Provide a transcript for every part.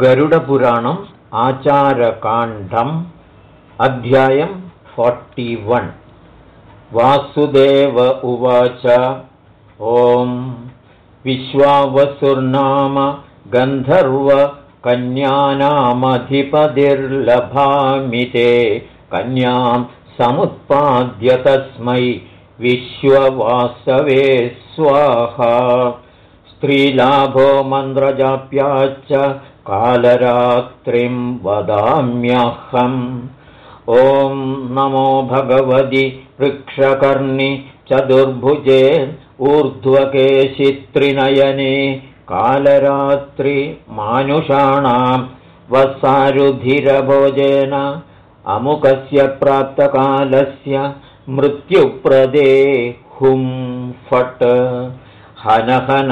गरुडपुराणम् आचारकाण्डम् अध्यायम् वन्। वासुदेव उवाच ॐ विश्वावसुर्नाम गन्धर्वकन्यानामधिपतिर्लभामि ते। कन्यां समुत्पाद्य तस्मै विश्ववासवे स्वाहा। स्त्रीलाभो मन्द्रजाप्याच्च कालरात्रिं वदाम्यहम्। ॐ नमो भगवति वृक्षकर्णि चतुर्भुजे ऊर्ध्वकेशित्रिनयने कालरात्रिमानुषाणां वसारुधिरभोजेन अमुकस्य प्राप्तकालस्य मृत्युप्रदे हुं फट्। हन हन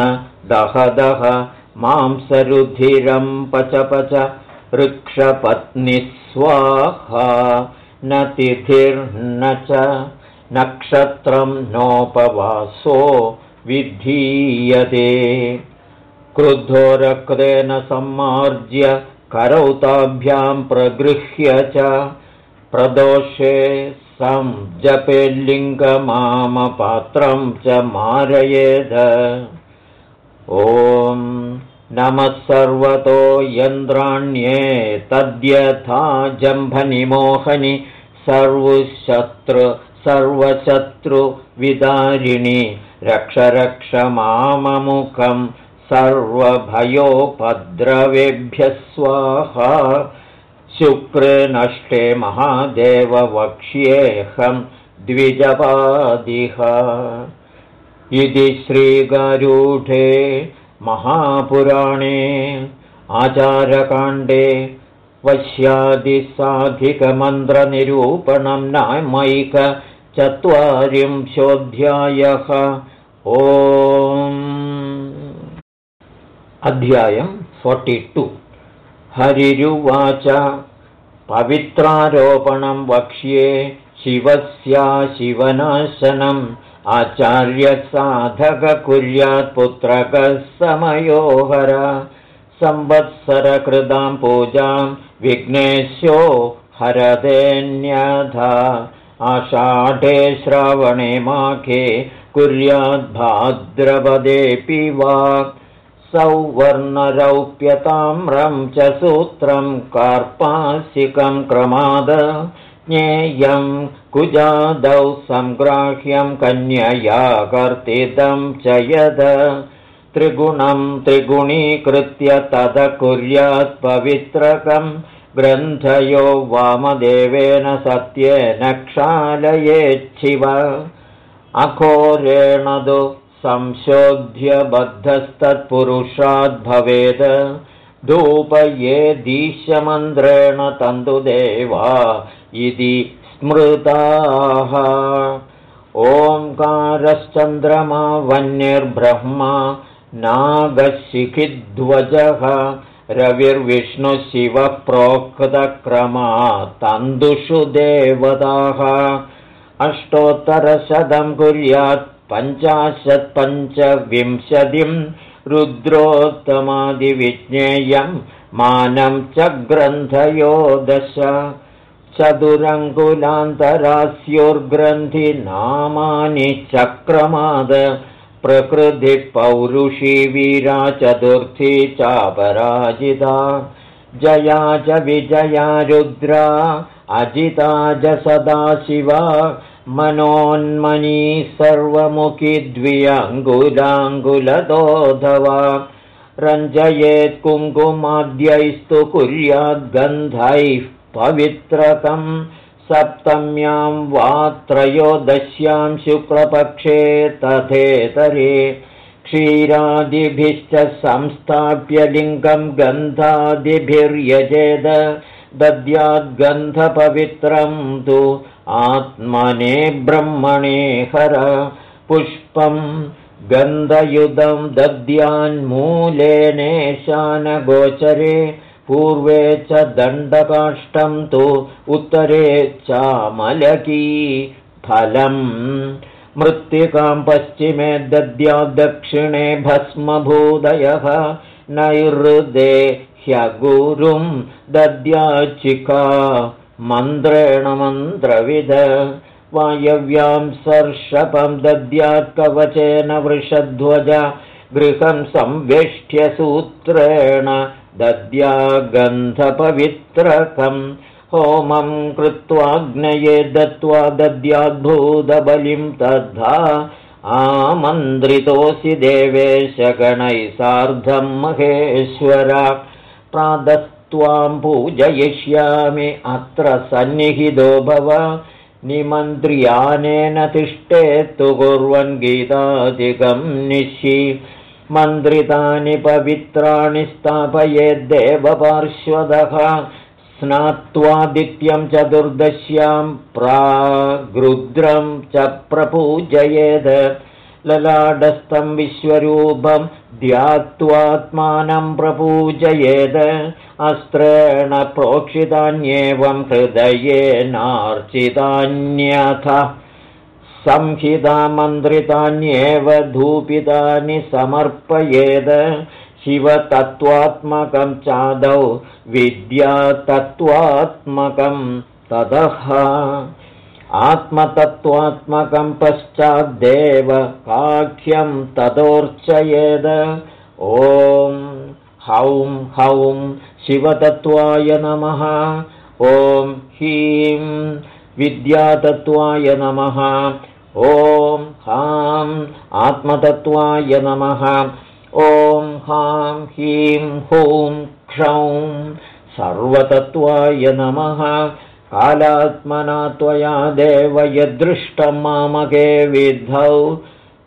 दह दह मांसरुधिरं पच पच वृक्षपत्निस्वाहा न तिथिर्न च नक्षत्रं नोपवासो विधीयते। क्रुद्धो रक्तेन सम्मार्ज्य करौताभ्यां प्रगृह्य च प्रदोषे संजपेल्लिङ्गमामपात्रं च मारयेद। ॐ नमः सर्वतो यन्द्राण्ये तद्यथा जम्भनिमोहनि सर्वशत्रु सर्वशत्रुविदारिणि रक्ष रक्ष माममुखं सर्वभयोपद्रवेभ्यः स्वाहा। शुक्रे नष्टे महादेव वक्ष्येऽहं द्विजपादिह इति श्रीगारूढे महापुराणे आचारकाण्डे वश्यादिसाधिकमन्त्रनिरूपणं नामैकचत्वारिंशोऽध्यायः ओ अध्यायम् फोर्टि हरिरुवाच। पवित्रारोपणं वक्ष्ये शिवस्या शिवनाशनम् आचार्यसाधककुर्यात्पुत्रकः समयोहर संवत्सरकृतां पूजां विघ्नेश्यो हरदेऽन्यथा आषाढे श्रावणे माघे कुर्याद्भाद्रपदेऽपि वा सौवर्णरौप्यताम्रं च सूत्रं कार्पासिकं क्रमाद ज्ञेयं कुजादौ सङ्ग्राह्यं कन्यया कर्तितं च यद त्रिगुणं त्रिगुणीकृत्य तद कुर्यात् पवित्रकं ग्रन्थयो वामदेवेन सत्येन क्षालयेच्छिव। अघोरेण तु संशोध्यबद्धस्तत्पुरुषाद्भवेत् धूपयेदीशमन्त्रेण तन्तुदेवा इति स्मृताः। ओङ्कारश्चन्द्रमा वह्निर्ब्रह्मा नागशिखिध्वजः रविर्विष्णुशिवः प्रोक्तक्रमा तन्दुषु देवताः। अष्टोत्तरशतं कुर्यात् पञ्चाशत्पञ्चविंशतिं रुद्रोत्तमादिविज्ञेयं मानं च ग्रन्थयो दश चतुरङ्गुलान्तरास्योर्ग्रन्थिनामानि चक्रमाद प्रकृतिपौरुषी वीरा चतुर्थी चापराजिता। जया च विजया रुद्रा अजिता च सदाशिवा मनोन्मनी सर्वमुखी द्व्यङ्गुलाङ्गुलदोधवा रञ्जयेत् कुङ्कुमाद्यैस्तु कुर्याद्गन्धैः पवित्रकम् सप्तम्यां वा त्रयोदश्यां शुक्लपक्षे तथेतरे क्षीरादिभिश्च संस्थाप्य लिङ्गं गन्धादिभिर्यजेद दद्याद्गन्धपवित्रं तु आत्मने ब्रह्मणे हर पुष्पं गन्धयुधं दद्यान्मूलेनेशानगोचरे पूर्वे च दण्डकाष्ठं तु उत्तरे चामलकी फलम्। मृत्तिकां पश्चिमे दद्याद्दक्षिणे भस्मभूदयः। नैहृदे ह्यगुरुं दद्याचिका मन्त्रेण मन्त्रविद। वायव्यां सर्षपं दद्यात्कवचेन वृषध्वज। गृहं संवेष्ट्यसूत्रेण दद्यागन्धपवित्रकम्। होमं कृत्वाग्नये दत्त्वा दद्याद्भूतबलिं तद्धा आमन्त्रितोऽसि देवेशगणैः सार्धं महेश्वर। प्रातस्त्वां पूजयिष्यामि अत्र सन्निहितो भव। निमन्त्र्यानेन तिष्ठेत्तु कुर्वन् गीतादिकं निशि मन्त्रितानि पवित्राणि स्थापयेद्देवपार्श्वदः स्नात्वादित्यं चतुर्दश्यां प्रागृद्रं च प्रपूजयेद्। ललाडस्थं विश्वरूपं ध्यात्वात्मानं प्रपूजयेद्। अस्त्रेण प्रोक्षितान्येवं हृदयेनार्चितान्यथ संहितामन्त्रितान्येव धूपितानि समर्पयेद् शिवतत्त्वात्मकं चादौ विद्यातत्त्वात्मकं ततः आत्मतत्त्वात्मकं पश्चाद्देव काख्यं ततोर्चयेद ॐ हौं हौं शिवतत्त्वाय नमः। ॐ हीं विद्यातत्त्वाय नमः ॐ हां आत्मतत्त्वाय नमः। ॐ हां हीं हूं क्षौं सर्वतत्त्वाय नमः। कालात्मना त्वया देव यदृष्टं मामके विद्धौ।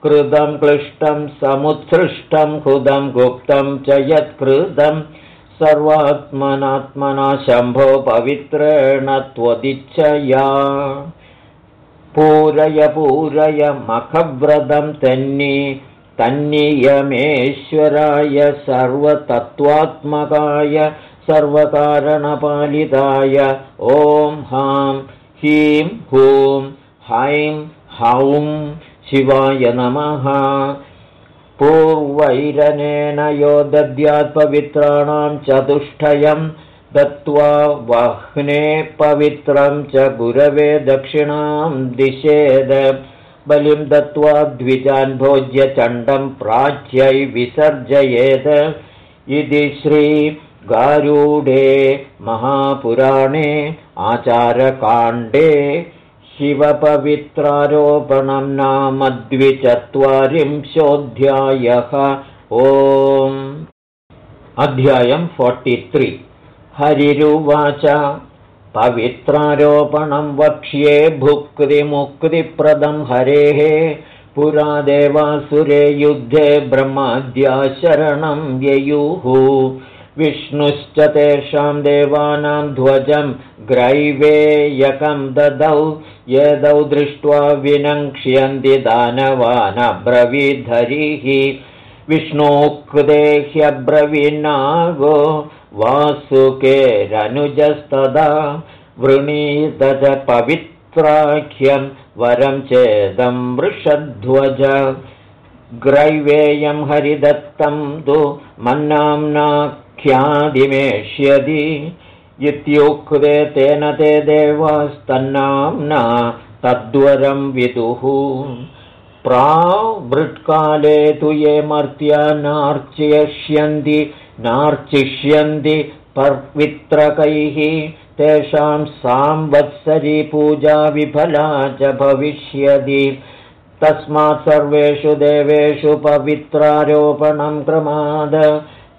कृतं क्लिष्टं समुत्सृष्टं हृदं गुप्तं च यत्कृतं। सर्वात्मनात्मना शम्भो पवित्रेण त्वदिच्छया पूरय पूरय मखव्रतं तन्नि तन्नियमेश्वराय सर्वतत्त्वात्मकाय सर्वकारणपालिताय ॐ हां हीं हूं हैं हौं शिवाय नमः। पूर्वैरनेन यो दद्यात्पवित्राणां चतुष्टयं दत्त्वा वह्ने पवित्रं च गुरवे दक्षिणां दिशेद बलिं दत्त्वा द्विजान् भोज्य चण्डं प्राच्यै विसर्जयेत्। इति श्रीगारूढे महापुराणे आचारकाण्डे शिवपवित्रारोपणं नाम द्विचत्वारिंशोऽध्यायः। ओम्। अध्यायम् फोर्टि हरिरुवाच। पवित्रारोपणं वक्ष्ये भुक्तिमुक्तिप्रदं हरेः। पुरा देवासुरे युद्धे ब्रह्माद्या शरणं ययुः। विष्णुश्च तेषां देवानां ध्वजं ग्रैवेयकं ददौ। यदौ दृष्ट्वा विनङ्क्ष्यन्ति दानवानब्रवीधरिः। विष्णोक्देह्यब्रवीनागो वासुकेरनुजस्तदा वृणीत च पवित्राख्यं वरं चेदं वृषध्वज। ग्रैवेयं हरिदत्तं तु मन्नाम्नाख्यादिमेष्यति इत्युक्ते तेन ते देवास्तन्नाम्ना तद्वरं विदुः। प्रावृत्काले तु ये मर्त्या नार्चयिष्यन्ति नार्चिष्यन्ति पवित्रकैः तेषां सांवत्सरी पूजा विफला च भविष्यति। तस्मात् सर्वेषु देवेषु पवित्रारोपणं क्रमाद।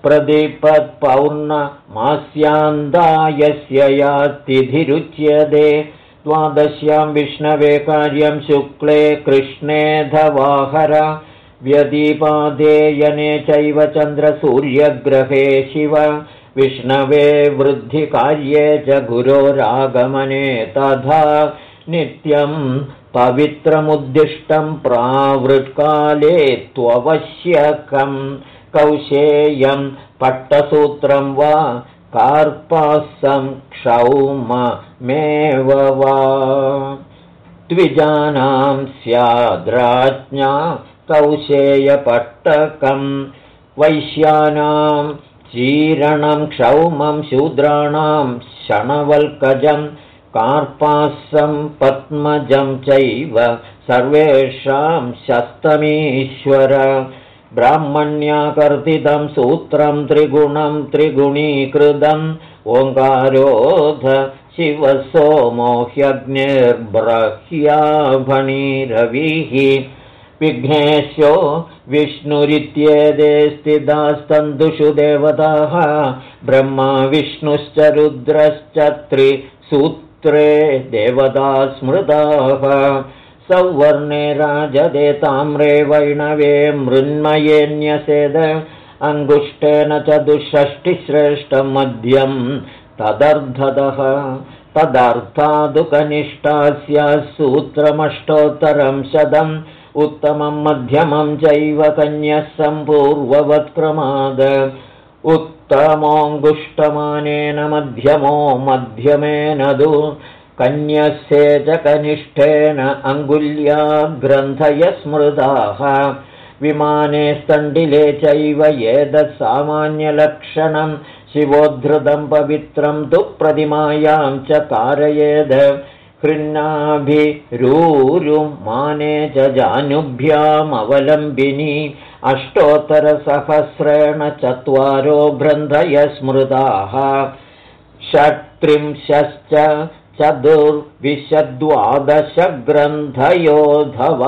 प्रदीपत्पौर्णमास्यान्दायस्य या तिथिरुच्यते द्वादश्यां विष्णवे कार्यं शुक्ले कृष्णेधवाहर व्यदीपादेयने चैव चन्द्रसूर्यग्रहे शिव। विष्णवे वृद्धिकार्ये च गुरोरागमने तथा नित्यं पवित्रमुद्दिष्टं प्रावृत्काले त्ववश्यकं कौशेयं पट्टसूत्रं वा कार्पासं क्षौममेव वा। द्विजानां स्याद्राज्ञा कौशेयपट्टकं वैश्यानां चीरणं क्षौमं शूद्राणां शणवल्कजं कार्पासं पद्मजं चैव सर्वेषां शस्तमीश्वर। ब्राह्मण्याकर्तितं सूत्रं त्रिगुणं त्रिगुणीकृतम् ओङ्कारोध शिवः सोमो ह्यग्निर्ब्रह्याभणीरविः विघ्नेशो विष्णुरित्येते स्थितास्तन्तुषु देवताः ब्रह्मा विष्णुश्च रुद्रश्च त्रिसूत्रे देवता स्मृताः। सौवर्णे राजदे ताम्रे वैणवे मृन्मयेऽन्यसेद अङ्गुष्ठेन चतुष्षष्टिश्रेष्ठमध्यम् तदर्धतः तदर्थादुकनिष्ठा स्यात् सूत्रमष्टोत्तरं शतम् उत्तमं मध्यमं चैव कन्यः सम्पूर्ववत्क्रमाद उत्तमोऽङ्गुष्टमानेन मध्यमो मध्यमेन दु। कन्यस्य च कनिष्ठेन अङ्गुल्या ग्रन्थय स्मृताः। विमाने स्तण्डिले चैव एतत्सामान्यलक्षणं शिवोद्धृतं पवित्रं तु प्रतिमायां च कारयेद कृन्नाभिरूरुमाने च जानुभ्यामवलम्बिनी अष्टोत्तरसहस्रेण चत्वारो ग्रन्थय स्मृताः षट्त्रिंशश्च चतुर्विशद्वादशग्रन्थयोधव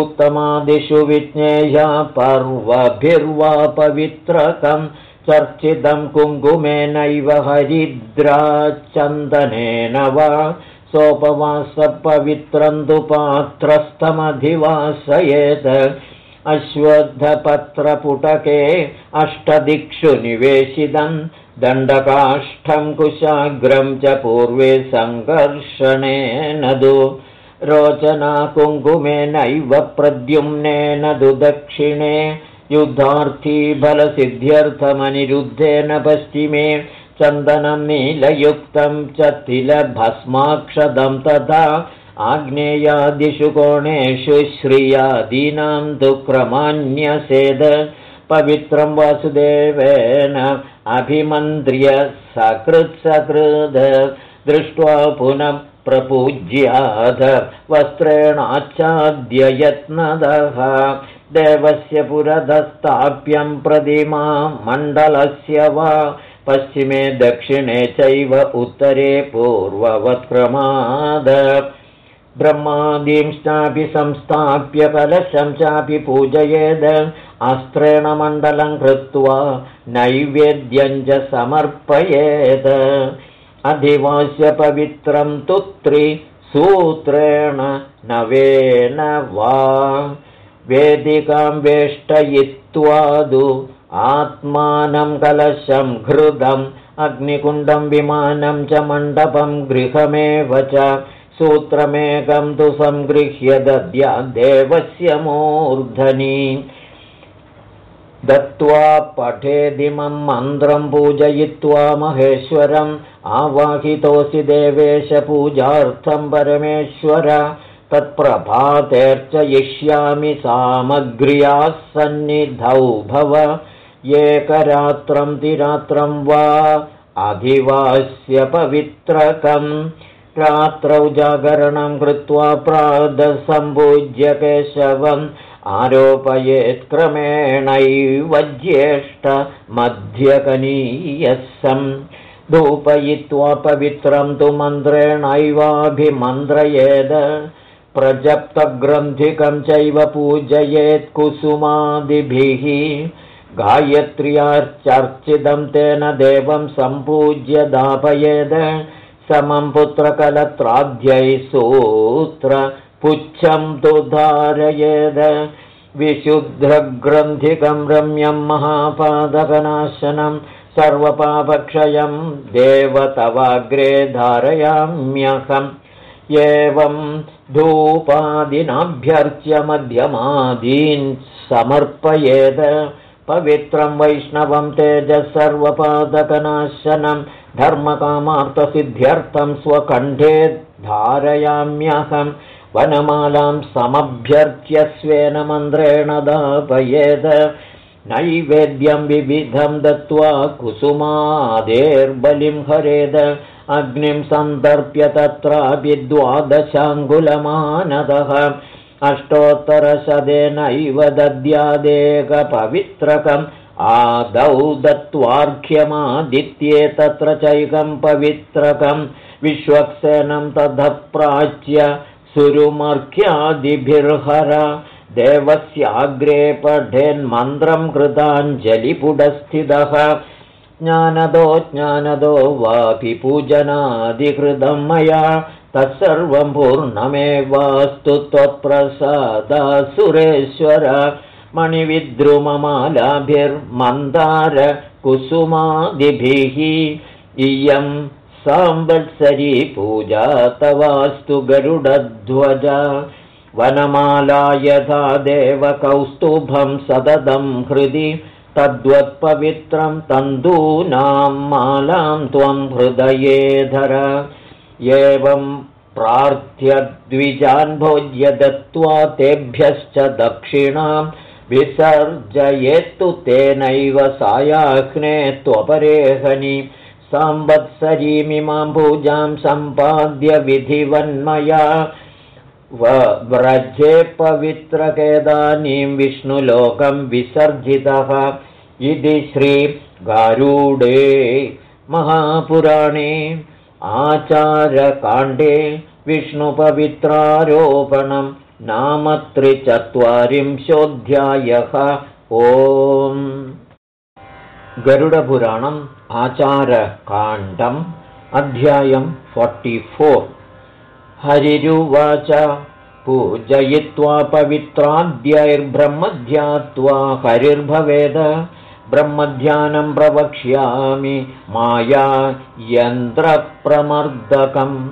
उत्तमादिषु विज्ञेया पर्वभिर्वा पवित्रकं चर्चितं कुङ्कुमेनैव हरिद्राचन्दनेन वा सोपवासपवित्रं तु पात्रस्थमधिवासयेत् अश्वत्थपत्रपुटके अष्टदिक्षु निवेशितम् दण्डकाष्ठं कुशाग्रं च पूर्वे सङ्कर्षणेन दु। रोचना कुङ्कुमेनैव प्रद्युम्नेन दु दक्षिणे। युद्धार्थी बलसिद्ध्यर्थमनिरुद्धेन पश्चिमे चन्दनं नीलयुक्तं च तिलभस्माक्षदं तथा आग्नेयादिषु कोणेषु श्रियादीनां तु क्रमान्यसेद पवित्रं वासुदेवेन अभिमन्त्र्य सकृत्सकृद दृष्ट्वा पुनः प्रपूज्याध वस्त्रेणाच्छाद्य यत्नदः देवस्य पुरधस्ताप्यं प्रतिमा मण्डलस्य वा पश्चिमे दक्षिणे चैव उत्तरे पूर्ववत्क्रमाद ब्रह्मादींश्चापि संस्थाप्य कलशं चापि पूजयेद अस्त्रेण मण्डलं कृत्वा नैवेद्यञ्च समर्पयेत् अधिवास्य पवित्रं तु त्रिसूत्रेण नवेन वा। वेदिकां वेष्टयित्वादु आत्मानं कलशं घृतम् अग्निकुण्डं विमानं च मण्डपं गृहमेव च सूत्रमेकं तु सङ्गृह्य दद्या देवस्य मूर्धनि। दत्त्वा पठेदिमं मन्त्रं पूजयित्वा महेश्वरम् आवाहितोऽसि देवेशपूजार्थं परमेश्वर। तत्प्रभातेऽर्चयिष्यामि सामग्र्याः सन्निधौ भव एकरात्रं तिरात्रं वा अधिवास्य पवित्रकम्। रात्रौ जागरणं कृत्वा प्रादसम्पूज्य केशवम्। आरोपयेत्क्रमेणैव ज्येष्ठमध्यकनीयसम् धूपयित्वा पवित्रं तु मन्त्रेणैवाभिमन्त्रयेद। प्रजप्तग्रन्थिकं चैव पूजयेत् कुसुमादिभिः गायत्र्याश्चर्चितं तेन देवं सम्पूज्य दापयेद। समं पुत्रकलत्राद्यै सूत्र पुच्छं तु धारयेद। विशुद्धग्रन्थिकं रम्यं महापादकनाशनं सर्वपापक्षयं देवतवाग्रे धारयाम्यहम्। एवं धूपादिनाभ्यर्च्य मध्यमादीन् समर्पयेद पवित्रं वैष्णवं तेज सर्वपादकनाशनं धर्मकामार्थसिद्ध्यर्थं स्वकण्ठे धारयाम्यहं वनमालां समभ्यर्च्य स्वेन मन्त्रेण दापयेद। नैवेद्यं विविधं दत्त्वा कुसुमादेर्बलिं हरेद। अग्निं सन्दर्प्य तत्रापि द्वादशाङ्गुलमानदः अष्टोत्तरशदेनैव दद्यादेकपवित्रकम् आदौ दत्त्वार्घ्यमादित्ये तत्र चैकं पवित्रकं विश्वक्सेनं ततः प्राच्य सुरुमर्घ्यादिभिर्हर। देवस्याग्रे पठेन्मन्त्रं कृताञ्जलिपुडस्थितः ज्ञानदो ज्ञानदो वापि पूजनादिकृतं मया तत्सर्वं पूर्णमेवास्तु त्वत्प्रसादासुरेश्वर मणिविद्रुममालाभिर्मन्दारकुसुमादिभिः। इयं सांवत्सरी पूजा तवास्तु गरुडध्वज। वनमाला यथा देवकौस्तुभं सततं हृदि तद्वत्पवित्रं तन्तूनां मालां त्वं हृदयेधर एवं प्रार्थ्यद्विजान् भोज्य दत्त्वा तेभ्यश्च दक्षिणां विसर्जयेत्तु तेनैव सायाह्ने त्वपरेहनि। संवत्सरीमिमां पूजां सम्पाद्य विधिवन्मया। व्रजे पवित्रकेदानीं विष्णुलोकं विसर्जितः। इति श्रीगारूडे महापुराणे आचारकाण्डे विष्णुपवित्रारोपणं नाम त्रिचत्वारिंशोऽध्यायः ओम्। गरुडपुराणम् आचारकाण्डम् अध्यायम् फोर्टिफोर् हरिरुवाच पूजयित्वा पवित्राद्यैर्ब्रह्मध्यात्वा हरिर्भवेद ब्रह्मध्यानं प्रवक्ष्यामि माया यन्त्रप्रमर्दकम्।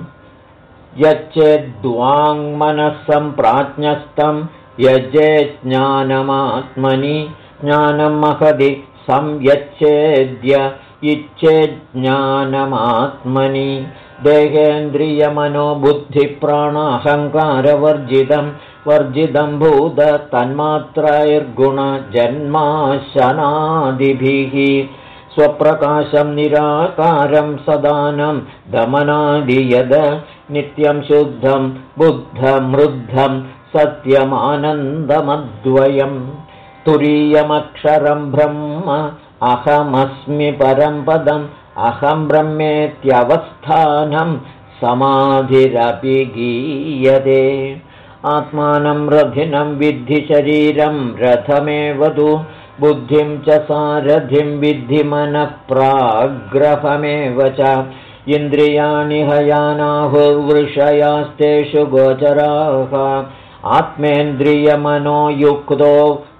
यच्चेद्वाङ्मनःसम्प्राज्ञस्थं यजे ज्ञानमात्मनि ज्ञानं महदि संयच्छेद्य इच्छेज्ञानमात्मनि। देहेन्द्रियमनोबुद्धिप्राणाहङ्कारवर्जितं वर्जितं भूत तन्मात्रैर्गुणजन्माशनादिभिः स्वप्रकाशं निराकारं सदानं दमनादि यद नित्यं शुद्धं बुद्धमृद्धं सत्यमानन्दमद्वयम् तुरीयमक्षरं ब्रह्म अहमस्मि परं पदम् अहं ब्रह्मेत्यवस्थानं समाधिरपि गीयते आत्मानं रथिनं विद्धि शरीरं रथमेव तु बुद्धिं च सारथिं विद्धि मनःप्राग्रहमेव च। इन्द्रियाणि हयानाहुर्वृषयास्तेषु गोचराः आत्मेन्द्रियमनो युक्तो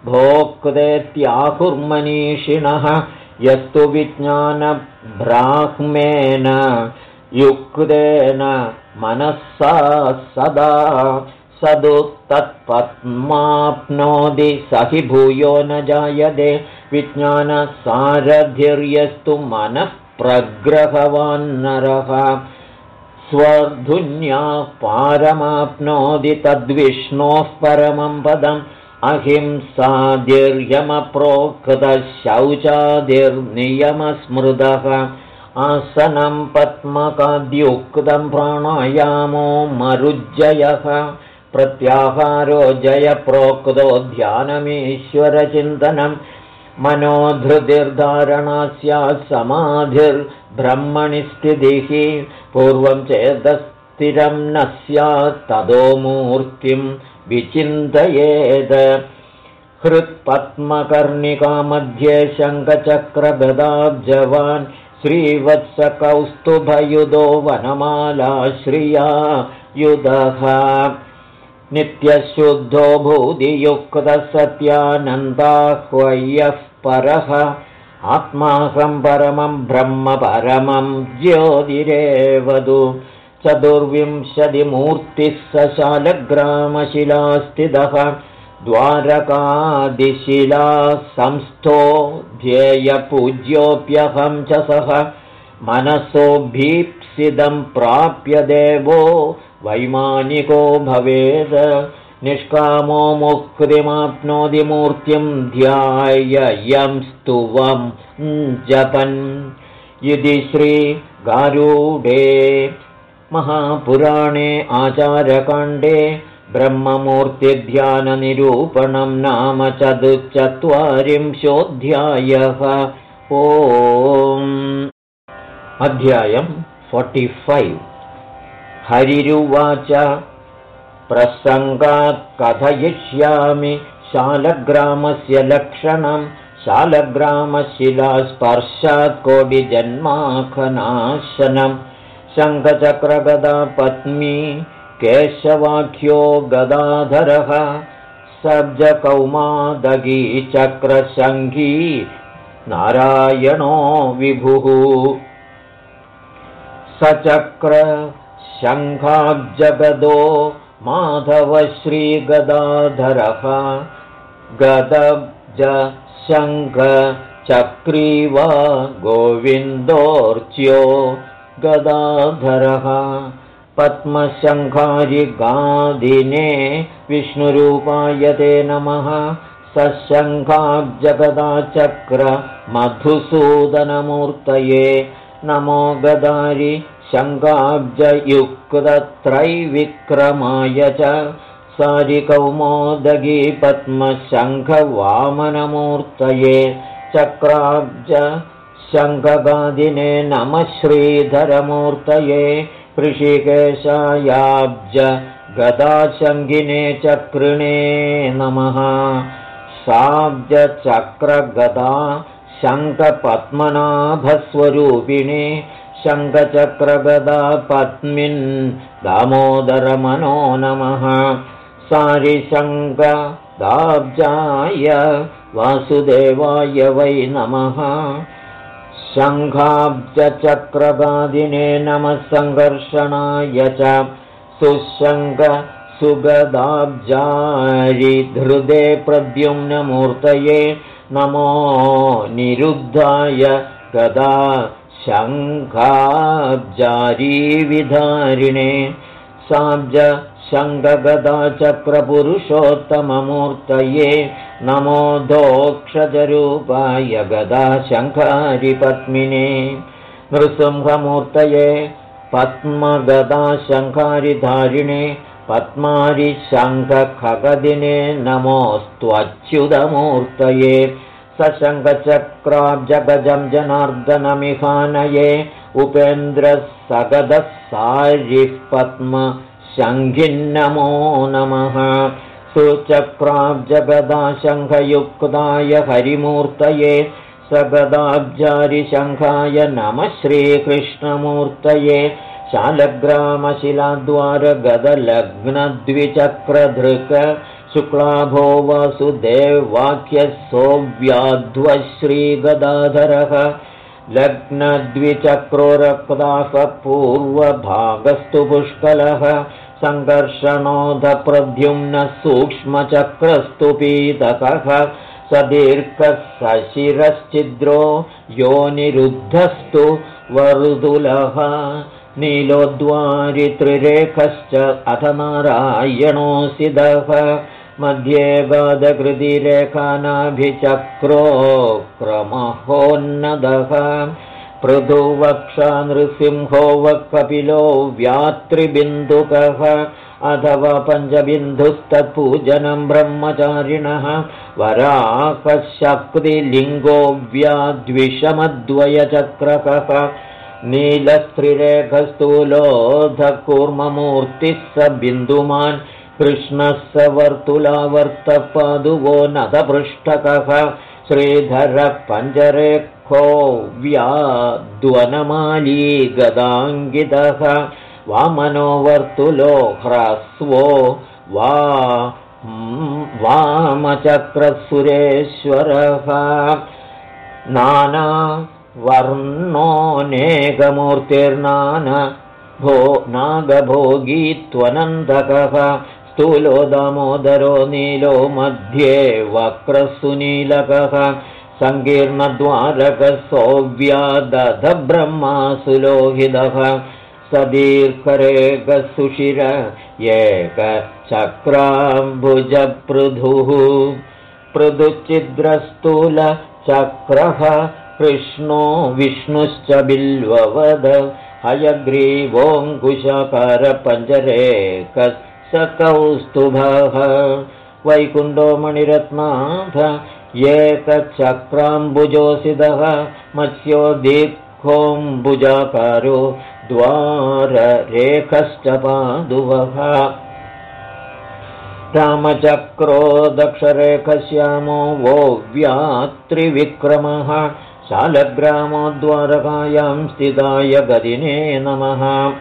भोक्तेत्याहुर्मनीषिणः यस्तु विज्ञानब्राह्मेन युक्तेन मनःसा सदा सदु तत्पद्माप्नोति स हि भूयो न जायते। विज्ञानसारथिर्यस्तु मनः प्रग्रहवान्नरः स्वर्धुन्याः पारमाप्नोति तद्विष्णोः परमं पदम्। अहिंसादिर्यमप्रोक्तशौचादिर्नियमस्मृतः आसनं पद्मकाद्युक्तं प्राणायामो मरुज्जयः प्रत्याहारो जयप्रोक्तो ध्यानमीश्वरचिन्तनं मनोधृतिर्धारणा स्यात् समाधिर्ब्रह्मणि स्थितिः पूर्वं चेदस्थिरं न स्यात् ततो मूर्तिं विचिन्तयेत्। हृत्पद्मकर्णिकामध्ये शङ्खचक्रगदाब्जवान् श्रीवत्सकौस्तुभयुधो वनमालाश्रिया युधः नित्यशुद्धो भूदियुक्तसत्यानन्दाह्वय्यः परः आत्माहं परमं ब्रह्म परमं ज्योतिरेवदु। चतुर्विंशतिमूर्तिः सशालग्रामशिलास्थितः। द्वारकादिशिला संस्थो ध्येयपूज्योऽप्यहं च सः मनसोऽभीप्सितं प्राप्य देवो वैमानिको भवेत् निष्कामो मुक्तिमाप्नोति मूर्तिं ध्याययं स्तुवं जपन्। यदि श्रीगारूढे महापुराणे आचारकाण्डे ब्रह्ममूर्तिध्याननिरूपणं नाम चतुश्चत्वारिंशोऽध्यायः। ओ अध्यायम् फोर्टिफैव् हरिरुवाच प्रसङ्गात् कथयिष्यामि शालग्रामस्य लक्षणं। शालग्रामशिलास्पर्शात् कोटिजन्माखनाशनम् शङ्खचक्रगदा पत्नी केशवाख्यो गदाधरः। सब्जकौमादगी चक्रशङ्घी नारायणो विभुः सचक्रशङ्खाब्जगदो माधवश्रीगदाधरः गदब्ज शङ्खचक्री वा गोविन्दोर्च्यो गदाधरः पद्मशङ्खारिगादिने विष्णुरूपाय ते नमः मधुसूदनमूर्तये नमो गदारि शङ्खाब्जयुक्तत्रैविक्रमाय च सारिकौमोदगी पद्मशङ्खवामनमूर्तये चक्राब्ज शङ्खगादिने नमः श्रीधरमूर्तये ऋषिकेशायाब्ज गदाशङ्गिने चकृणे नमः साब्जचक्रगदा शङ्खपद्मनाभस्वरूपिणे शङ्खचक्रगदा पद्मिन् दामोदरमनो नमः। सारिशङ्खदाब्जाय वासुदेवाय वै नमः। शङ्खाब्जचक्रवादिने नमः सङ्घर्षणाय च। सुशङ्खसुगदाब्जारिधृदे प्रद्युम्नमूर्तये नमो निरुद्धाय गदा शङ्खाब्जारीविधारिणे साब्ज शङ्खगदाचक्रपुरुषोत्तममूर्तये नमो दोक्षजरूपाय गदाशङ्खारिपद्मिने नृसिंहमूर्तये पद्मगदाशङ्खारिधारिणे पद्मारिशङ्खखगदिने नमोऽस्त्वच्युतमूर्तये सशङ्खचक्राब्जगजं जनार्दनमिहानये उपेन्द्रः सगदः सारिः पद्म शङ्घिन्नमो नमः सुचक्राब्जगदाशङ्खयुक्ताय हरिमूर्तये सगदाब्जारिशङ्खाय नमः श्रीकृष्णमूर्तये शालग्रामशिलाद्वारगदलग्नद्विचक्रधृक शुक्लाभो वासुदेववाक्यः सोऽव्याध्वश्रीगदाधरः लग्नद्विचक्रो रक्ताः पूर्वभागस्तु पुष्कलः सङ्कर्षणोधप्रद्युम्नः सूक्ष्मचक्रस्तु पीतकः सदीर्घः सशिरश्चिद्रो योनिरुद्धस्तु वरुदुलः नीलोद्वारित्रिरेखश्च अथ नारायणोऽसिदः मध्ये क्रमहोन्नदः। पृथुवक्षा नृसिंहो वक्कपिलो व्यात्रिबिन्दुकः अथवा पञ्चबिन्दुस्तत्पूजनं ब्रह्मचारिणः। वराकशक्तिलिङ्गो व्याद्विषमद्वयचक्रकः नीलस्त्रिरेखस्थूलोऽधकूर्ममूर्तिः स बिन्दुमान् कृष्णः स वर्तुलावर्तपादुवो नदपृष्ठकः श्रीधरः पञ्चरेखो व्याद्वनमाली गदाङ्गितः वामनो वर्तुलो ह्रस्वो वामचक्रसुरेश्वरः नाना वर्णोऽनेकमूर्तिर्नाना भो नागभोगी त्वनन्दकः स्थूलो दामोदरो नीलो मध्ये वक्रसुनीलकः सङ्कीर्णद्वारकसौव्यादधब्रह्मासुलोहितः सदीर्घरेखसुशिर एकचक्राम्बुजपृथुः पृथुच्छिद्रस्थूलचक्रः कृष्णो विष्णुश्च बिल्ववद हयग्रीवोऽङ्कुशकरपञ्जरेख स कौस्तुभः वैकुण्ठो मणिरत्नाथ एकचक्राम्बुजोऽसिदः मत्स्यो दीर्घोऽम्बुजाकारो द्वाररेखश्च पादुवः। रामचक्रो दक्षरेखश्यामो वो व्यात्रिविक्रमः शालग्रामो द्वारकायां स्थिताय गदिने नमः।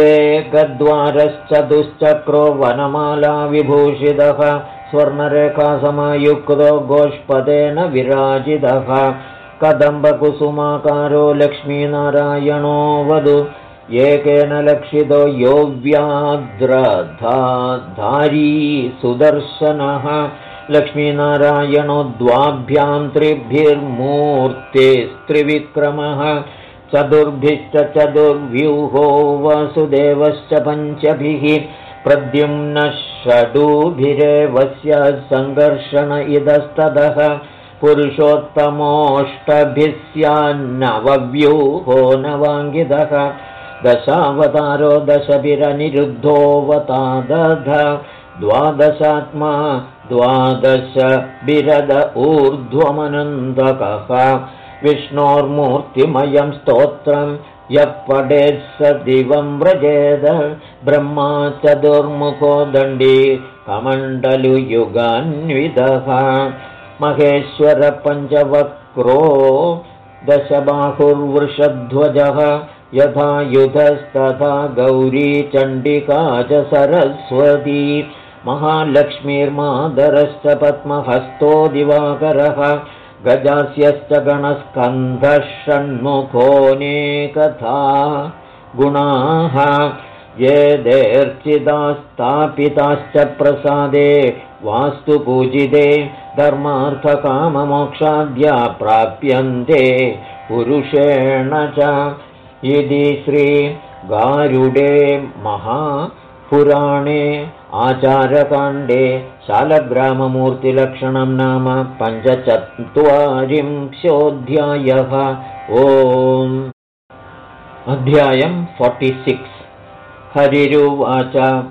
एकद्वारश्चतुश्चक्रो वनमालाविभूषितः स्वर्णरेखासमयुक्तो गोष्पदेन विराजितः। कदम्बकुसुमाकारो लक्ष्मीनारायणो वधु। एकेन लक्षितो यो व्याद्रधारी सुदर्शनः लक्ष्मीनारायणो द्वाभ्यां त्रिभिर्मूर्तिस्त्रिविक्रमः चतुर्भिश्च चतुर्व्यूहो वासुदेवश्च पञ्चभिः। प्रद्युम्नः षडुभिरेवस्य सङ्घर्षण इदस्ततः। पुरुषोत्तमोऽष्टभिः स्यान्नवव्यूहो नवाङ्गितः दशावतारो दशभिरनिरुद्धोऽवतादध। द्वादशात्मा द्वादश बिरद ऊर्ध्वमनन्दकः। विष्णोर्मूर्तिमयं स्तोत्रं यः पडेत् स दिवं व्रजेद। ब्रह्मा चतुर्मुखो दण्डी कमण्डलुयुगान्विदः महेश्वरपञ्चवक्रो दशबाहुर्वृषध्वजः। यथा युधस्तथा गौरी चण्डिका च सरस्वती महालक्ष्मीर्मादरश्च पद्महस्तो दिवाकरः गजास्यश्च गणस्कन्धः षण्मुखोऽनेकथा गुणाः। ये देर्चितास्तापिताश्च प्रसादे वास्तुपूजिते धर्मार्थकाममोक्षाद्या प्राप्यन्ते पुरुषेण च। इति श्रीगारुडे महापुराणे आचारकाण्डे शालग्राममूर्तिलक्षणं नाम पञ्चचत्वारिंशोऽध्यायः। ओम्। अध्यायं फोर्टिसिक्स् हरिरुवाच।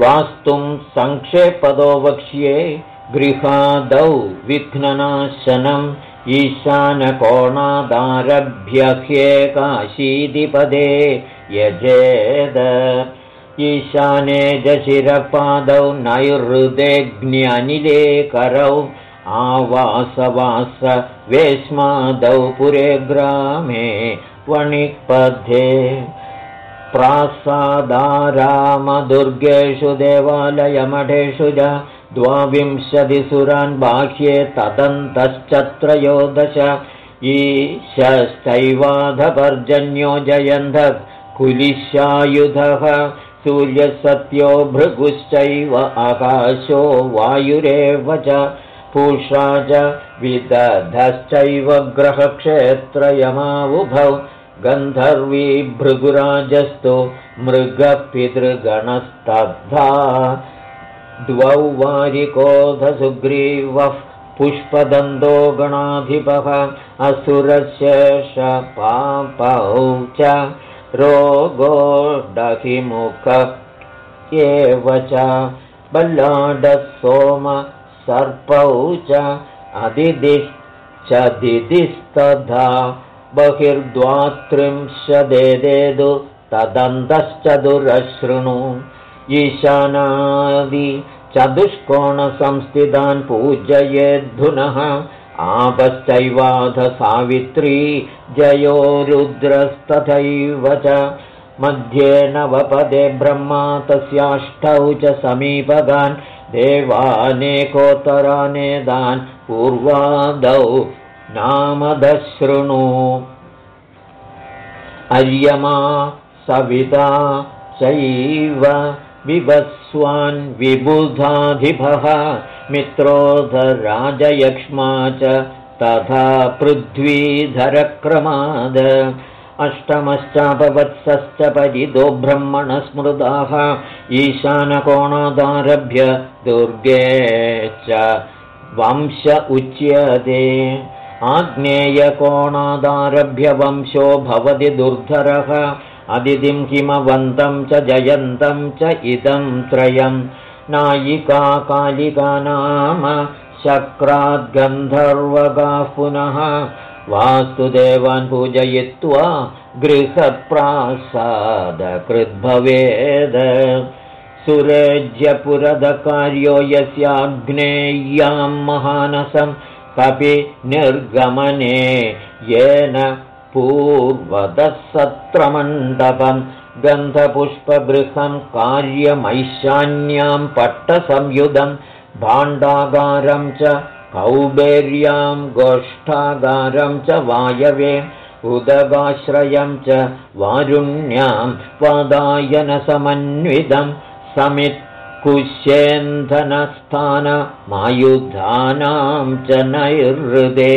वास्तुं सङ्क्षेपदो वक्ष्ये गृहादौ विघ्ननाशनम् ईशानकोणादारभ्य ह्येकाशीतिपदे यजेद ईशाने जशिरपादौ नैहृदेऽग्न्यनिले करौ आवासवास वेश्मादौ पुरे ग्रामे वणिक्पथे प्रासादारामदुर्गेषु देवालयमठेषु च द्वाविंशतिसुरान् बाह्ये तदन्तश्चत्रयोदश ईशश्चैवाधपर्जन्यो जयन्धः कुलिशायुधः सूर्यसत्यो भृगुश्चैव आकाशो वायुरेव च पूषा च विदधश्चैव ग्रहक्षेत्रयमावुभौ गन्धर्वी भृगुराजस्तु मृगपितृगणस्तब्धा द्वौ वारिकोधसुग्रीवः पुष्पदन्तो गणाधिपः असुरशेषपापौ च रोगोडहिमुख एव च बल्लाडसोम सर्पौ च अदिदिश्च दिदिस्तथा बहिर्द्वात्रिंशदेदेदु तदन्तश्चतुरशृणु ईशानादि चतुष्कोणसंस्थितान् पूजयेद्धुनः आपश्चैवाध सावित्री जयो रुद्रस्तथैव च मध्ये नवपदे ब्रह्मा तस्याष्टौ च समीपगान् देवानेकोत्तरानेदान् पूर्वादौ नामदशृणु अर्यमा सविता चैव विवस्वान् विबुधाधिपः मित्रोधराजयक्ष्मा च तथा पृथ्वीधरक्रमाद। अष्टमश्चापवत्सश्च परिदो ब्रह्मणस्मृताः ईशानकोणादारभ्य दुर्गे च वंश उच्यते। आग्नेयकोणादारभ्य वंशो भवति दुर्धरः अदितिं हिमवन्तं च जयन्तं च इदं त्रयं। नायिका कालिका नाम शक्राद्गन्धर्वगाः पुनः। वास्तुदेवान् पूजयित्वा गृहप्रासादकृद्भवेद। सुरेज्यपुरदकार्यो यस्याग्नेय्यां महानसं कपि निर्गमने येन पूर्वतः सत्रमण्डपं गन्धपुष्पगृहं कार्यमैशान्यां पट्टसंयुधं भाण्डागारं च कौबेर्यां गोष्ठागारं च वायवे उदगाश्रयं च वारुण्यां वादायनसमन्वितं समित्कुश्येन्धनस्थानमायुधानां च नैहृदे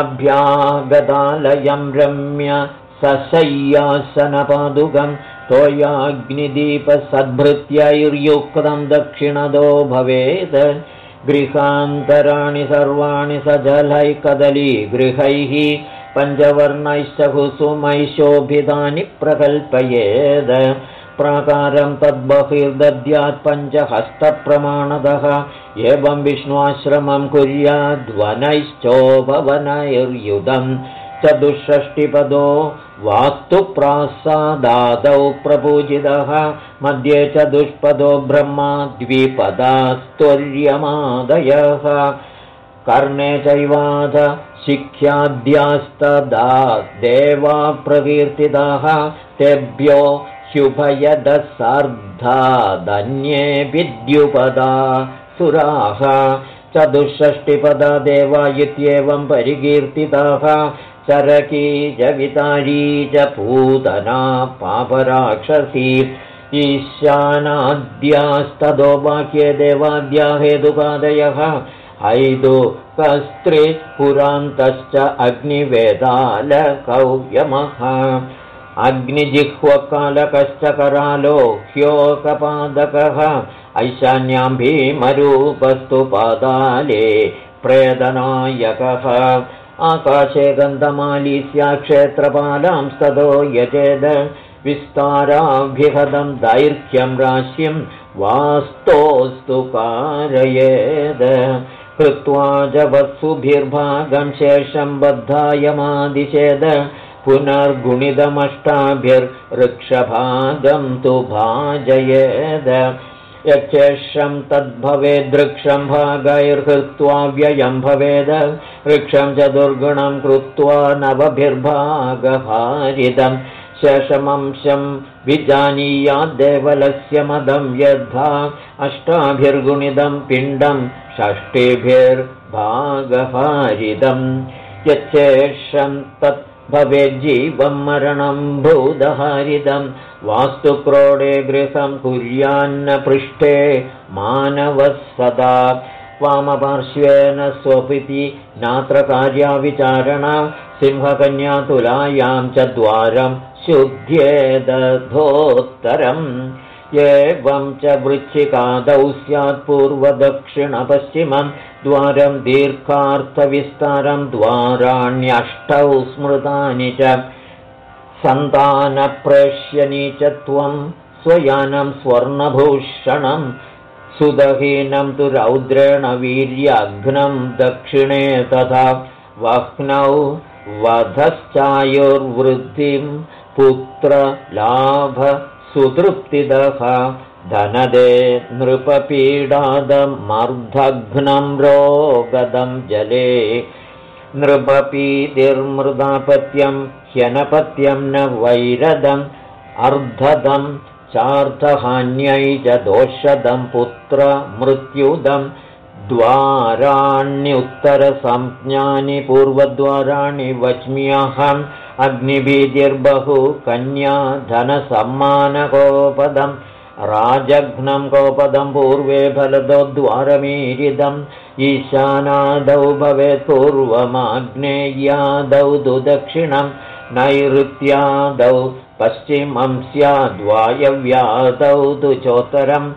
अभ्यागतालयं रम्य सशय्यासनपादुकं त्वयाग्निदीपसद्भृत्यैर्युक्तं दक्षिणदो भवेत्। गृहान्तराणि सर्वाणि सजलैकदली गृहैः पञ्चवर्णैश्च कुसुमैशोभितानि प्रकल्पयेद प्राकारं तद्बहिर्दद्यात् पञ्चहस्तप्रमाणतः। एवं विष्णुआश्रमं कुर्याद्वनैश्चोपवनैर्युधं चतुष्षष्टिपदो वास्तुप्रासादादौ प्रपूजितः। मध्ये चतुष्पदो ब्रह्मा द्विपदास्त्वर्यमादयः कर्णे चैवाध शिख्याद्यास्तदा देवा प्रकीर्तिताः तेभ्यो ह्युभयदसार्धादन्ये विद्युपदा सुराः चतुष्षष्टिपदा देवा इत्येवं परिकीर्तिताः चरकी जवितारी च पूतना पापराक्षसी ईशानाद्यास्तदो वाक्ये देवाद्या हेतुकादयः हैदु कस्त्रिपुरान्तश्च अग्निवेदालकौ यमः अग्निजिह्वकालकश्च करालो ह्योकपादकः ऐशान्यां भीमरूपस्तु पादाले प्रेदनायकः आकाशे गन्धमालीस्या क्षेत्रपालांस्ततो यजेद। विस्ताराभिहदं दैर्घ्यं राशिं वास्तोस्तु कारयेद। कृत्वा च वत्सुभिर्भागं शेषं बद्धायमादिशेद पुनर्गुणितमष्टाभिर्वृक्षभागं तु भाजयेद। यच्छेषं तद्भवेद्वृक्षं भागैर्हृत्वा व्ययं भवेद। वृक्षं च दुर्गुणं कृत्वा नवभिर्भागहारिदम् शशमंशं विजानीयाद्देवलस्य मदं यद्धा। अष्टाभिर्गुणितं पिण्डं षष्टिभिर्भागहारिदम् यच्छेषं तत् भवेज्जीवं मरणं भूदहारिदं। वास्तुक्रोडे गृहं कुर्यान्न पृष्ठे मानवः सदा। वामपार्श्वेन स्वपिति नात्र कार्याविचारणा। सिंहकन्यातुलायां च द्वारं शुद्ध्येदधोत्तरम् एवं च वृच्छिकादौ स्यात् पूर्वदक्षिणपश्चिमं द्वारं दीर्घार्थविस्तारं द्वाराण्यष्टौ स्मृतानि च। सन्तानप्रेष्यनी च त्वं स्वयानं स्वर्णभूषणं सुदहीनं तु रौद्रेण वीर्याघ्नं दक्षिणे तथा वह्नौ वधश्चायुर्वृद्धिं पुत्रलाभसुतृप्तिदः धनदे नृपपीडादमर्धघ्नं रोगदं जले नृपपीतिर्मृदापत्यं ह्यनपत्यं न वैरदम् अर्धदं चार्धहान्यै च दोषदं पुत्रमृत्युदम् द्वाराण्युत्तरसंज्ञानि पूर्वद्वाराणि वच्म्यहम् अग्निभीतिर्बहु कन्या धनसम्मानकोपदम् राजघ्नं गोपदं पूर्वे फलदो द्वारमीरिदम् ईशानादौ भवेत् पूर्वमाग्नेयादौ दु दक्षिणं नैऋत्यादौ पश्चिमं स्याद्वायव्यादौ तु चोत्तरम्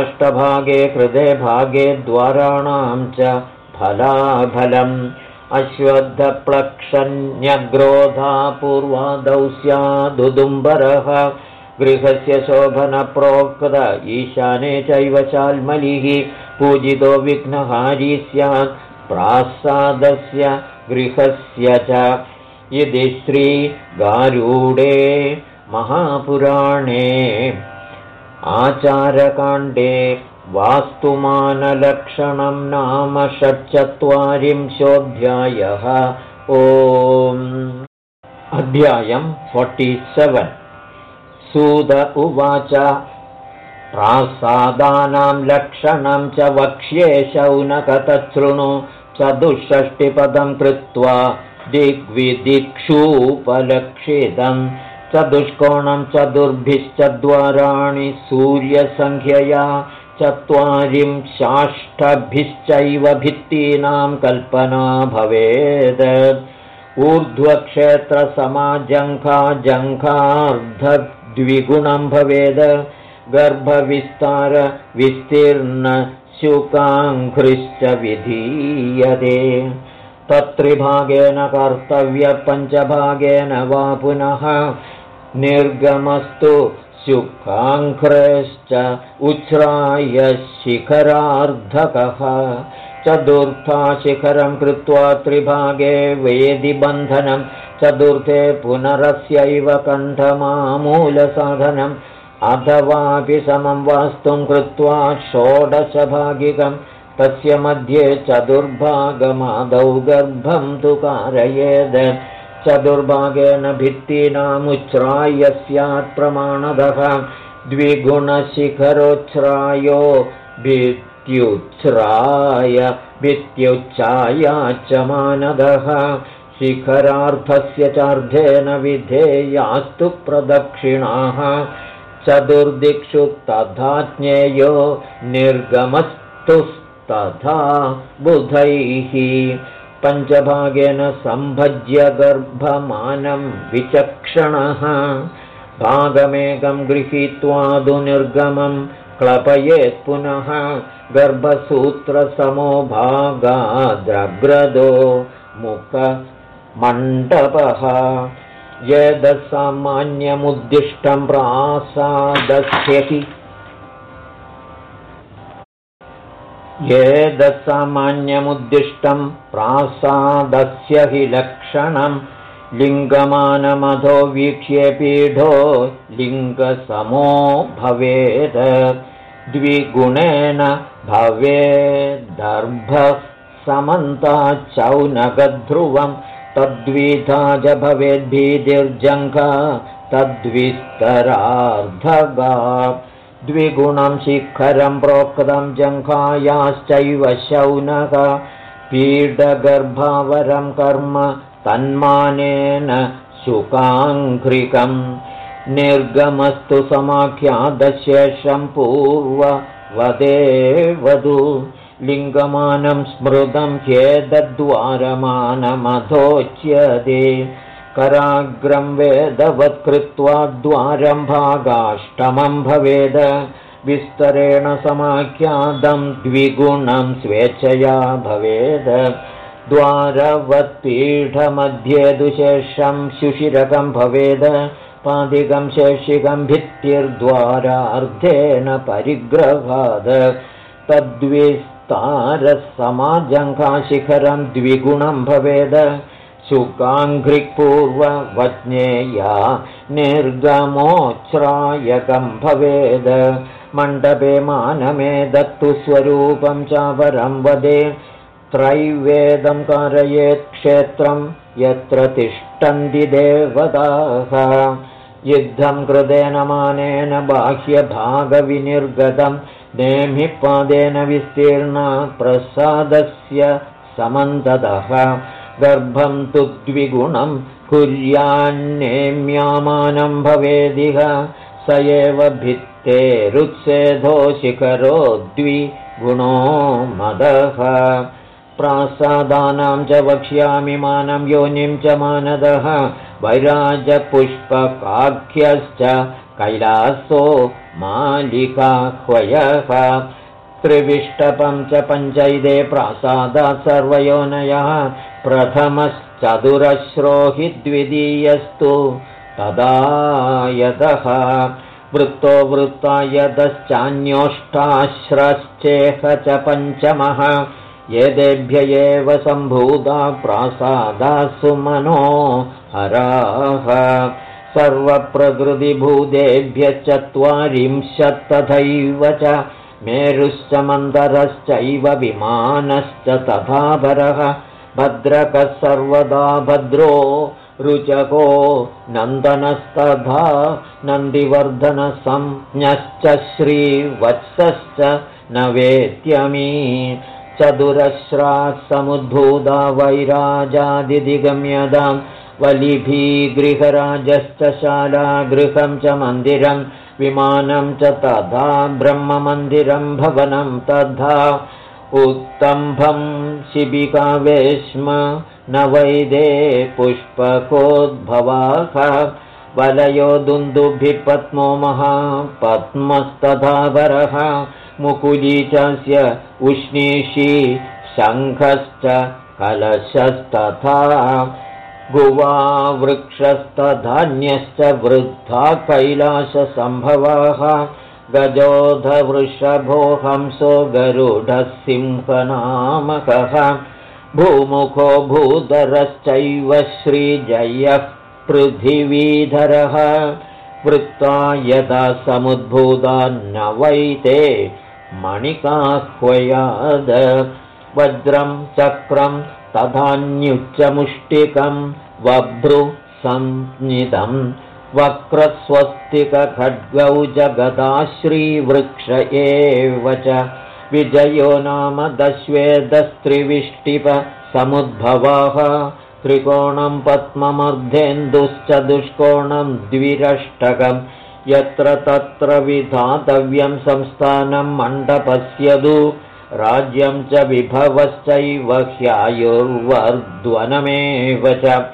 अष्टभागे कृते भागे द्वाराणां च फलाफलम् अश्वत्थप्लक्षण्यग्रोधा पूर्वादौ स्यादुदुम्बरः गृहस्य शोभनप्रोक्त ईशाने चैव शाल्मलिः पूजितो विघ्नहारी स्यात् प्रासादस्य गृहस्य च। यदि श्रीगारूढे महापुराणे आचारकाण्डे वास्तुमानलक्षणं नाम षट्चत्वारिंशोऽध्यायः। ओम्। अध्यायम् फोर्टि सेवेन् सूद उवाच। प्रासादानां लक्षणं च वक्ष्ये शौनकतशृणु। चतुष्षष्टिपदं कृत्वा दिग्विदिक्षूपलक्षितं। चतुष्कोणं चतुर्भिश्च द्वाराणि सूर्यसङ्ख्यया चत्वारिंशाष्टभिश्चैव भित्तीनां कल्पना भवेत् ऊर्ध्वक्षेत्रसमाजङ्घा जङ्घार्धद्विगुणं भवेद् गर्भविस्तारविस्तीर्णशुकाङ्घ्रिश्च विधीयते। तत्त्रिभागेन कर्तव्यपञ्चभागेन वा पुनः निर्गमस्तु शुकाङ्घ्रश्च उच्छ्राय शिखरार्धकः चतुर्था शिखरं कृत्वा त्रिभागे वेदिबन्धनं चतुर्थे पुनरस्यैव कण्ठमामूलसाधनम् अथवापि समं वास्तुं कृत्वा षोडशभागिकं तस्य मध्ये चतुर्भागमादौ गर्भं तु कारयेद् चतुर्भागेन भित्तीनामुच्छ्राय स्यात् प्रमाणदः द्विगुणशिखरोच्छ्रायो भित्युच्छ्राय भित्युच्चायाच्च मानदः शिखरार्थस्य चार्धेन विधेयास्तु प्रदक्षिणाः चतुर्दिक्षु तथा ज्ञेयो निर्गमस्तुस्तथा बुधैः पञ्चभागेन सम्भज्य गर्भमानं विचक्षणः। भागमेकं गृहीत्वादुनिर्गमं क्लपयेत् पुनः गर्भसूत्रसमो भागाद्रग्रदो मुखमण्डपः। यदसामान्यमुद्दिष्टं प्रासादस्य हि येदसामान्यमुद्दिष्टं प्रासादस्य हि लक्षणं लिङ्गमानमधो वीक्ष्ये पीठो लिङ्गसमो भवेत् द्विगुणेन भवेदर्भः समन्ताच्चौनगध्रुवम् तद्विधा च भवेद्भीतिर्जङ्घा तद्विस्तरार्धगा द्विगुणं शिखरं प्रोक्तं जङ्घायाश्चैव शौनक पीडगर्भावरं कर्म तन्मानेन शुकाङ्घ्रिकम् निर्गमस्तु समाख्यादशेषं वधु लिङ्गमानं स्मृतं ह्येदद्वारमानमधोच्यते कराग्रं वेदवत्कृत्वा द्वारं भागाष्टमं भवेद। विस्तरेण समाख्यादं द्विगुणं स्वेच्छया भवेद। द्वारवत्पीठमध्ये दुशेषं शुशिरकं भवेद। पादिकं शेषिकं भित्तिर्द्वारार्धेन परिग्रहाद। तद्विस्तारसमाजङ्घाशिखरं द्विगुणं भवेद शुकाङ्घ्रिपूर्ववज्ञेया निर्गमोच्छ्रायकं भवेद। मण्डपे मानमे दत्तु स्वरूपं चापरं वदे। त्रैवेदं कारयेत् क्षेत्रं यत्र तिष्ठन्ति देवताः। युद्धं कृतेन मानेन बाह्यभागविनिर्गतम् नेमिपादेन विस्तीर्णा प्रसादस्य समन्ततः गर्भं तु द्विगुणं कुर्यान्नेम्यामानं भवेदिह। स एव भित्तेरुत्सेधो शिखरो द्विगुणो मदः। प्रासादानां च वक्ष्यामि मानं योनिं च मानदः। वैराजपुष्पकाख्यश्च कैलासो मालिकाह्वयः। त्रिविष्टपं च पञ्चैदे प्रासादात् सर्वयोनयः प्रथमश्चतुरश्रो हि द्वितीयस्तु तदा यतः वृत्तो वृत्ता यतश्चान्योष्टाश्रश्चेह च पञ्चमः। एतेभ्य एव सम्भूता प्रासादासु मनो हराः। सर्वप्रकृतिभूतेभ्य चत्वारिंशत् तथैव च मेरुश्च मन्दरश्चैव विमानश्च तथाभरः भद्रकः सर्वदा भद्रो रुचको नन्दनस्तथा नन्दिवर्धनसंज्ञश्च श्रीवत्सश्च न वेत्यमी चतुरश्राः समुद्भूता वैराजादिदिगम्यतां वलिभिगृहराजश्च शाला गृहं च मन्दिरं विमानं च तथा ब्रह्ममन्दिरं भवनं तथा उत्तम्भं शिबिकावेश्म न वैदे पुष्पकोद्भवाः वलयो दुन्दुभिः पद्मो महापद्मस्तथाभरः मुकुली चस्य उष्णीषी शङ्खश्च कलशस्तथा गुवा वृक्षस्तधान्यश्च वृद्धा कैलाससम्भवाः गजोधवृषभो हंसो गरुडः सिंहनामकः भूमुखो भूधरश्चैव श्रीजयः पृथिवीधरः वृत्ता यदा समुद्भूता न वैते मणिकाह्वयाद। वज्रं चक्रं तथान्युच्चमुष्टिकं वभ्रु संज्ञितम् वक्रस्वस्तिकखड्गौ जगदा श्रीवृक्ष एव च। विजयो नाम दश्वेदस्त्रिविष्टिप समुद्भवः। त्रिकोणं पद्ममर्धेन्दुश्च दुष्कोणं द्विरष्टकम् यत्र तत्र विधातव्यं संस्थानं मण्डपस्यदु राज्यं च विभवश्चैव ह्यायुर्वर्ध्वनमेव च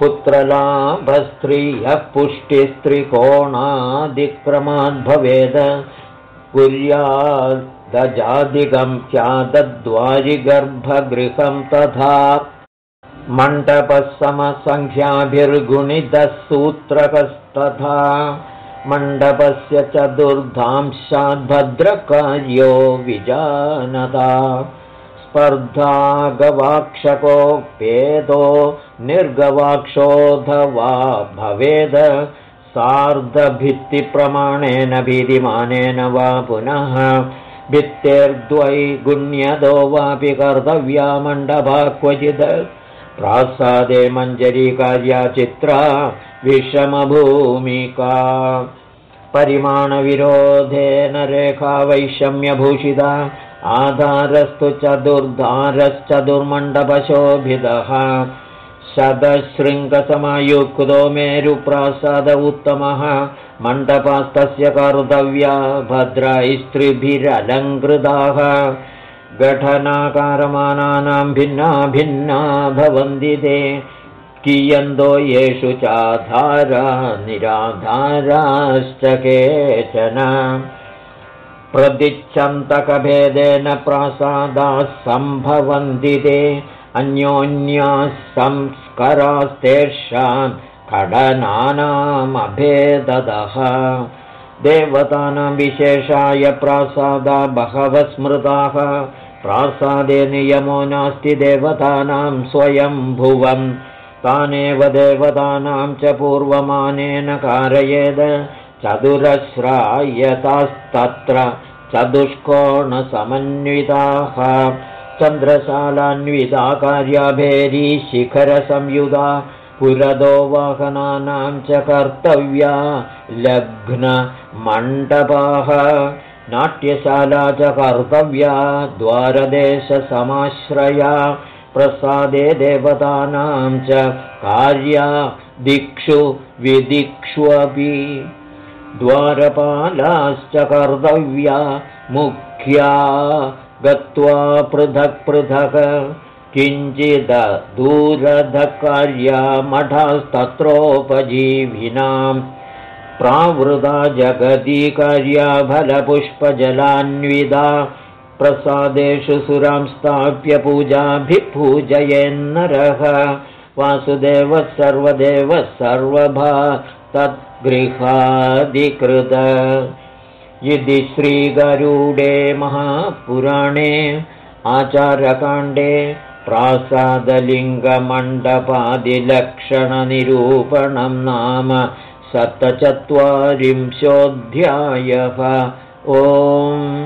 पुत्रलाभस्त्रियः पुष्टिस्त्रिकोणादिक्रमाद्भवेद कुर्यादजादिगं ख्यातद्वारिगर्भगृहं तथा मण्डपः समसङ्ख्याभिर्गुणितः सूत्रकस्तथा। मण्डपस्य चतुर्धांशाद्भद्रकार्यो विजानता स्पर्धा गवाक्षकोपेदो निर्गवाक्षोऽधवा भवेद। सार्धभित्तिप्रमाणेन भीतिमानेन वा पुनः भित्तेर्द्वै गुण्यदो वापि कर्तव्या मण्डपा क्वचित् प्रासादे मञ्जरीकार्या चित्रा विषमभूमिका। परिमाणविरोधेन रेखा वैषम्यभूषिता आधारस्तु चतुर्धारश्चतुर्मण्डपशोभितः। शतशृङ्गसमयुक्तो मेरुप्रासाद उत्तमः। मण्डपास्तस्य कर्तव्या भद्रैस्त्रिभिरलङ्कृताः। घटनाकारमानानां भिन्ना भिन्ना भवन्ति ते। कियन्तो येषु चाधारा निराधाराश्च केचन प्रदिच्छन्तकभेदेन प्रासादाः सम्भवन्ति ते। अन्योन्याः संस्करास्तेषां खडनानामभेदः देवतानां विशेषाय प्रासादा बहवः स्मृताः। प्रासादे नियमो नास्ति देवतानां स्वयम्भुवम् तानेव देवतानां च पूर्वमानेन कारयेद चतुरश्रायतास्तत्र चतुष्कोणसमन्विताः। चन्द्रशालान्विता कार्याभेरी शिखरसंयुधा पुरदो वाहनानां च कर्तव्या लग्नमण्डपाः। नाट्यशाला च कर्तव्या द्वारदेशसमाश्रया प्रसादे देवतानां च कार्या दिक्षु विदिक्षुपि द्वारपालाश्च कर्तव्या मुख्या गत्वा पृथक् पृथक् किञ्चिदूरधकार्या मठास्तत्रोपजीविनां प्रावृता जगदीकार्या फलपुष्पजलान्विदा प्रसादेषु सुरां स्थाप्य पूजाभिः पूजयेन्नरः वासुदेवः सर्वदेवः सर्वभा तद्गृहादिकृत यदि श्रीगरुडे महापुराणे आचारकाण्डे प्रासादलिङ्गमण्डपादिलक्षणनिरूपणं नाम सप्तचत्वारिंशोऽध्यायः। ओम्